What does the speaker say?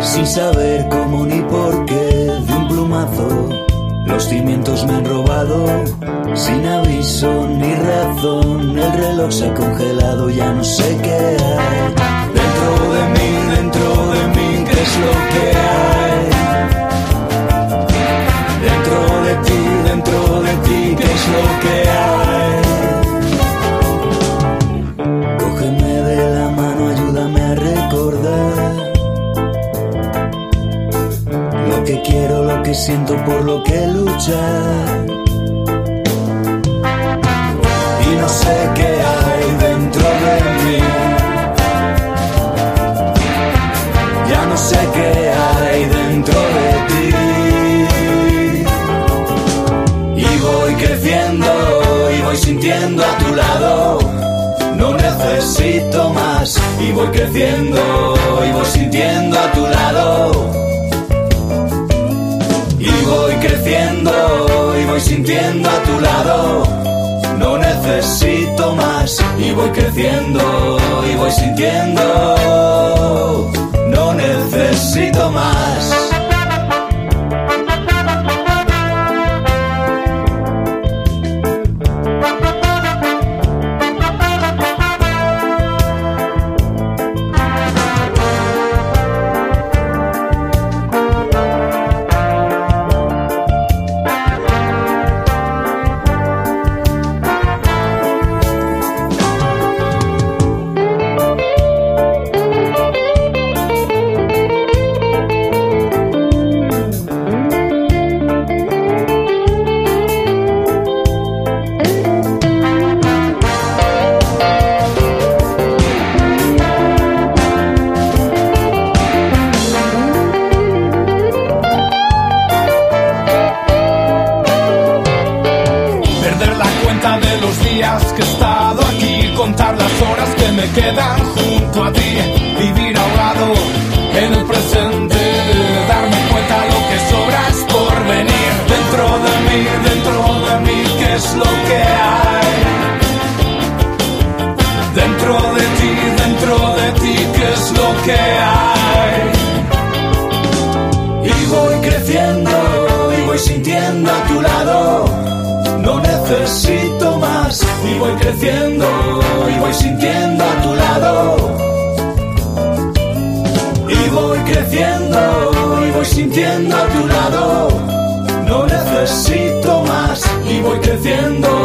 sin saber cómo ni por qué, de un plumazo, los cimientos me han robado, sin aviso ni razón, el reloj se ha congelado, ya no sé qué hay, dentro de mí, dentro de mí, ¿qué es lo que hay? Lo que siento, por lo que luchar. Y no sé qué hay dentro de mí. Ya no sé qué hay dentro de ti. Y voy creciendo y voy sintiendo a tu lado. No necesito más. Y voy creciendo y voy sintiendo a tu lado. Sintiendo a tu lado. No necesito más. Y voy creciendo y voy sintiendo. Horas que me quedan junto a ti, vivir ahogado en el presente, darme cuenta lo que sobra por venir dentro de mí, dentro de mí, qué es lo que hay. Dentro de ti, dentro de ti, qué es lo que hay. Y voy creciendo y voy sintiendo a tu lado. No necesito voy creciendo y voy sintiendo a tu lado. Y voy creciendo y voy sintiendo a tu lado. No necesito más. Y voy creciendo